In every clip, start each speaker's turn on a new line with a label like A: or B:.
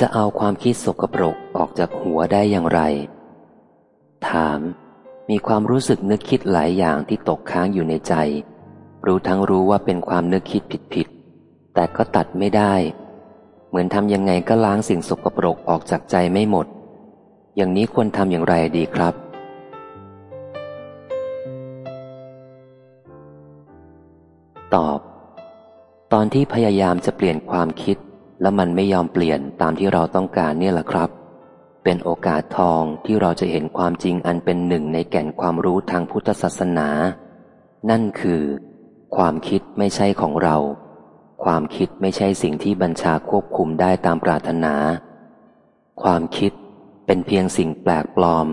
A: จะเอาความคิดสกปรกออกจากหัวได้อย่างไร ถาม มีความรู้สึกนึกคิดหลายอย่างที่ตกค้างอยู่ในใจ รู้ทั้งรู้ว่าเป็นความนึกคิดผิดๆ แต่ก็ตัดไม่ได้ เหมือนทำยังไงก็ล้างสิ่งสกปรกออกจากใจไม่หมด อย่างนี้ควรทำอย่างไรดีครับ ตอบ ตอนที่พยายามจะเปลี่ยนความคิด แล้วมันไม่ยอมเปลี่ยนตามที่เราต้องการเนี่ยแหละครับ เป็นโอกาสทองที่เราจะเห็นความจริงอันเป็นหนึ่งในแก่นความรู้ทางพุทธศาสนา นั่นคือ ความคิดไม่ใช่ของเรา ความคิดไม่ใช่สิ่งที่บัญชาควบคุมได้ตามปรารถนา ความคิดเป็นเพียงสิ่งแปลกปลอม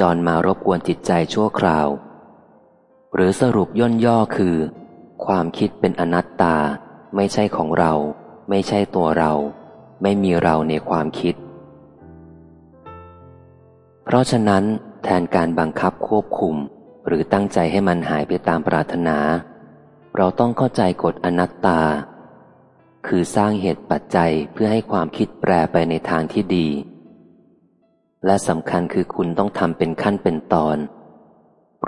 A: จรมารบกวนจิตใจชั่วคราว หรือสรุปย่นย่อคือ ความคิดเป็นอนัตตาไม่ใช่ของเรา ไม่ใช่ตัวเรา ไม่มีเราในความคิด เพราะฉะนั้นแทนการบังคับควบคุม หรือตั้งใจให้มันหายไปตามปรารถนา เราต้องเข้าใจกฎอนัตตา คือสร้างเหตุปัจจัยเพื่อให้ความคิดแปรไปในทางที่ดี และสำคัญคือคุณต้องทำเป็นขั้นเป็นตอน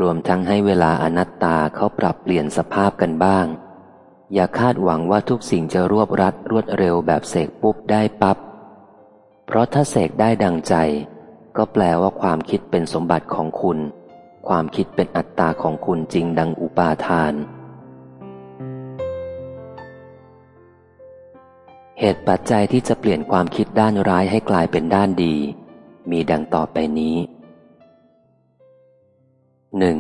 A: รวมทั้งให้เวลาอนัตตาเขาปรับเปลี่ยนสภาพกันบ้าง อย่าคาดหวังว่าทุกสิ่งจะรวบรัดรวดเร็วแบบเสกปุ๊บได้ปับ๊บ เพราะถ้าเสกได้ดังใจ ก็แปลว่าความคิดเป็นสมบัติของคุณ ความคิดเป็นอัตตาของคุณจริงดังอุปาทาน เหตุปัจจัยที่จะเปลี่ยนความคิดด้านร้ายให้กลายเป็นด้านดี มีดังต่อไปนี้หนึ่ง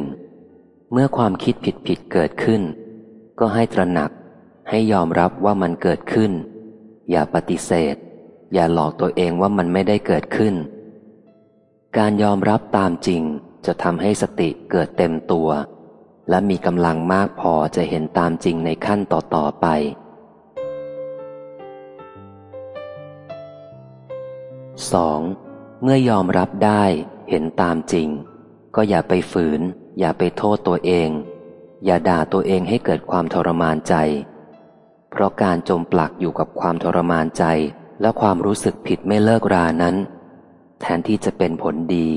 A: เมื่อความคิดผิดๆเกิดขึ้น ก็ให้ตระหนัก ให้ยอมรับว่ามันเกิดขึ้น อย่าปฏิเสธ อย่าหลอกตัวเองว่ามันไม่ได้เกิดขึ้น การยอมรับตามจริงจะทำให้สติเกิดเต็มตัว และมีกำลังมากพอจะเห็นตามจริงในขั้นต่อ ๆ ไป 2. เมื่อยอมรับได้เห็นตามจริง ก็อย่าไปฝืน อย่าไปโทษตัวเอง อย่าด่าตัวเองให้เกิดความทรมานใจ เพราะการจมปลักอยู่กับความทรมานใจและความรู้สึกผิดไม่เลิกรานั้น แทนที่จะเป็นผลดี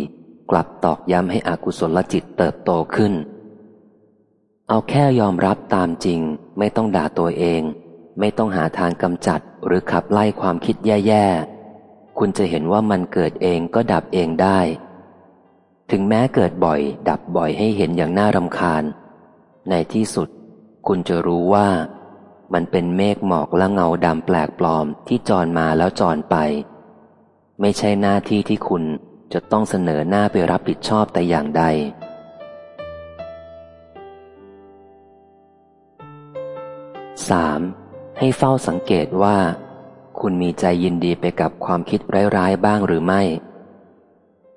A: กลับตอกย้ำให้อกุศลจิตเติบโตขึ้น เอาแค่ยอมรับตามจริง ไม่ต้องด่าตัวเอง ไม่ต้องหาทางกำจัดหรือขับไล่ความคิดแย่ๆ คุณจะเห็นว่ามันเกิดเองก็ดับเองได้ ถึงแม้เกิดบ่อย ดับบ่อยให้เห็นอย่างน่ารำคาญ ในที่สุด คุณจะรู้ว่า มันเป็นเมฆหมอกและเงาดำแปลกปลอมที่จรมาแล้วจรไป ไม่ใช่หน้าที่ที่คุณจะต้องเสนอหน้าไปรับผิดชอบแต่อย่างใด 3. ให้เฝ้าสังเกตว่า คุณมีใจยินดีไปกับความคิดร้ายๆบ้างหรือไม่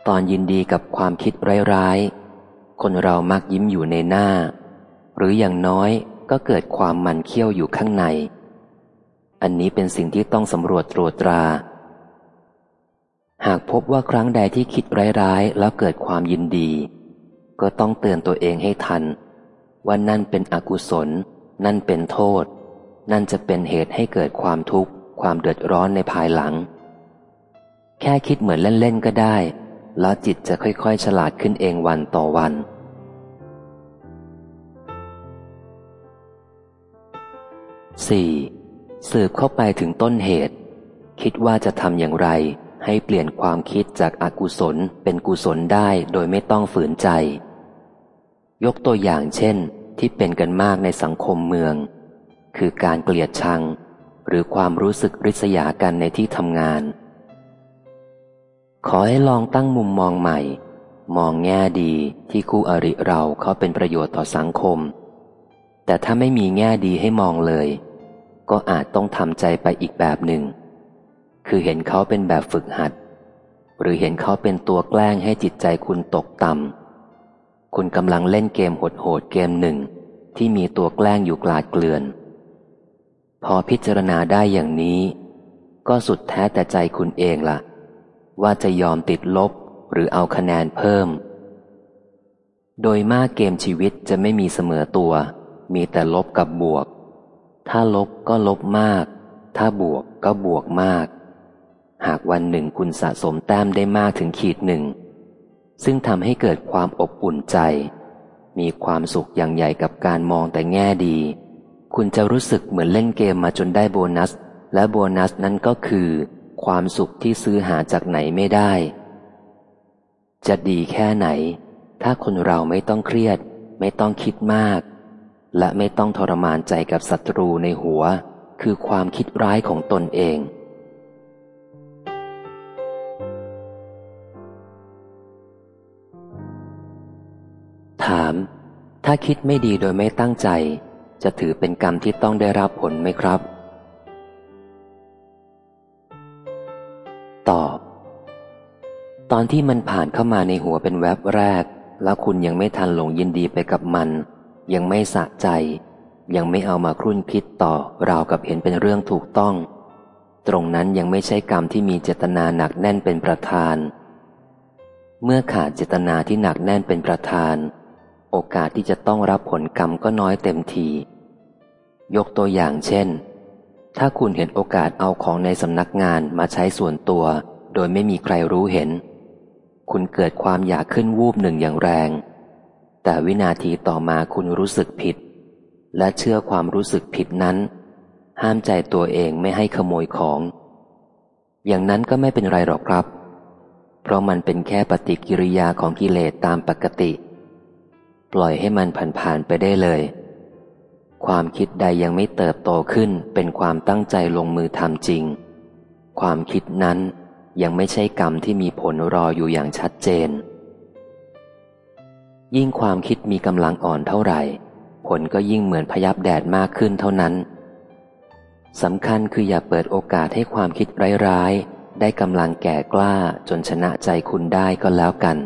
A: ตอนยินดีกับความคิดร้ายๆคนเรามักยิ้มอยู่ในหน้า หรืออย่างน้อย ก็เกิดความมันเคี้ยวอยู่ข้างใน อันนี้เป็นสิ่งที่ต้องสำรวจตรวจตรา หากพบว่าครั้งใดที่คิดร้ายๆ แล้วเกิดความยินดี ก็ต้องเตือนตัวเองให้ทัน ว่านั่นเป็นอกุศล นั่นเป็นโทษ นั่นจะเป็นเหตุให้เกิดความทุกข์ ความเดือดร้อนในภายหลัง แค่คิดเหมือนเล่นๆก็ได้ แล้วจิตจะค่อยๆ ฉลาดขึ้นเองวันต่อวัน 4. สืบเข้าไปถึงต้นเหตุ คิดว่าจะทำอย่างไร ให้เปลี่ยนความคิดจากอากุศลเป็นกุศลได้โดยไม่ต้องฝืนใจ ยกตัวอย่างเช่น ที่เป็นกันมากในสังคมเมือง คือการเกลียดชัง หรือความรู้สึกริษยากันในที่ทำงาน ขอให้ลองตั้งมุมมองใหม่ มองแง่ดีที่คู่อริเราเขาเป็นประโยชน์ต่อสังคม แต่ถ้าไม่มีแง่ดีให้มองเลย ก็อาจต้องทำใจไปอีกแบบหนึ่ง คือเห็นเขาเป็นแบบฝึกหัด หรือเห็นเขาเป็นตัวแกล้งให้จิตใจคุณตกต่ำคุณกำลังเล่นเกมโหดๆเกมหนึ่ง ที่มีตัวแกล้งอยู่กลาดเกลื่อน พอพิจารณาได้อย่างนี้ ก็สุดแท้แต่ใจคุณเองละ่ะ ว่าจะยอมติดลบหรือเอาคะแนนเพิ่ม โดยมากเกมชีวิตจะไม่มีเสมอตัว มีแต่ลบกับบวก ถ้าลบก็ลบมาก ถ้าบวกก็บวกมาก หากวันหนึ่งคุณสะสมแต้มได้มากถึงขีดหนึ่ง ซึ่งทำให้เกิดความอบอุ่นใจ มีความสุขอย่างใหญ่กับการมองแต่แง่ดี คุณจะรู้สึกเหมือนเล่นเกมมาจนได้โบนัส และโบนัสนั้นก็คือ ความสุขที่ซื้อหาจากไหนไม่ได้ จะดีแค่ไหน ถ้าคนเราไม่ต้องเครียด ไม่ต้องคิดมาก และไม่ต้องทรมานใจกับศัตรูในหัว คือความคิดร้ายของตนเอง ถาม ถ้าคิดไม่ดีโดยไม่ตั้งใจ จะถือเป็นกรรมที่ต้องได้รับผลไหมครับ ตอบ ตอนที่มันผ่านเข้ามาในหัวเป็นแวบแรก แล้วคุณยังไม่ทันหลงยินดีไปกับมัน ยังไม่สะใจ ยังไม่เอามาครุ่นคิดต่อราวกับเห็นเป็นเรื่องถูกต้อง ตรงนั้นยังไม่ใช่กรรมที่มีเจตนาหนักแน่นเป็นประธาน เมื่อขาดเจตนาที่หนักแน่นเป็นประธาน โอกาสที่จะต้องรับผลกรรมก็น้อยเต็มที ยกตัวอย่างเช่น ถ้าคุณเห็นโอกาสเอาของในสำนักงานมาใช้ส่วนตัว โดยไม่มีใครรู้เห็น คุณเกิดความอยากขึ้นวูบหนึ่งอย่างแรง แต่วินาทีต่อมาคุณรู้สึกผิด และเชื่อความรู้สึกผิดนั้น ห้ามใจตัวเองไม่ให้ขโมยของ อย่างนั้นก็ไม่เป็นไรหรอกครับ เพราะมันเป็นแค่ปฏิกิริยาของกิเลสตามปกติ ปล่อยให้มันผ่านๆไปได้เลย ความคิดใดยังไม่เติบโตขึ้นเป็นความตั้งใจลงมือทำจริง ความคิดนั้นยังไม่ใช่กรรมที่มีผลรออยู่อย่างชัดเจน ยิ่งความคิดมีกำลังอ่อนเท่าไหร่ ผลก็ยิ่งเหมือนพยับแดดมากขึ้นเท่านั้นสำคัญคืออย่าเปิดโอกาสให้ความคิดร้ายๆ ได้กำลังแก่กล้าจนชนะใจคุณได้ก็แล้วกัน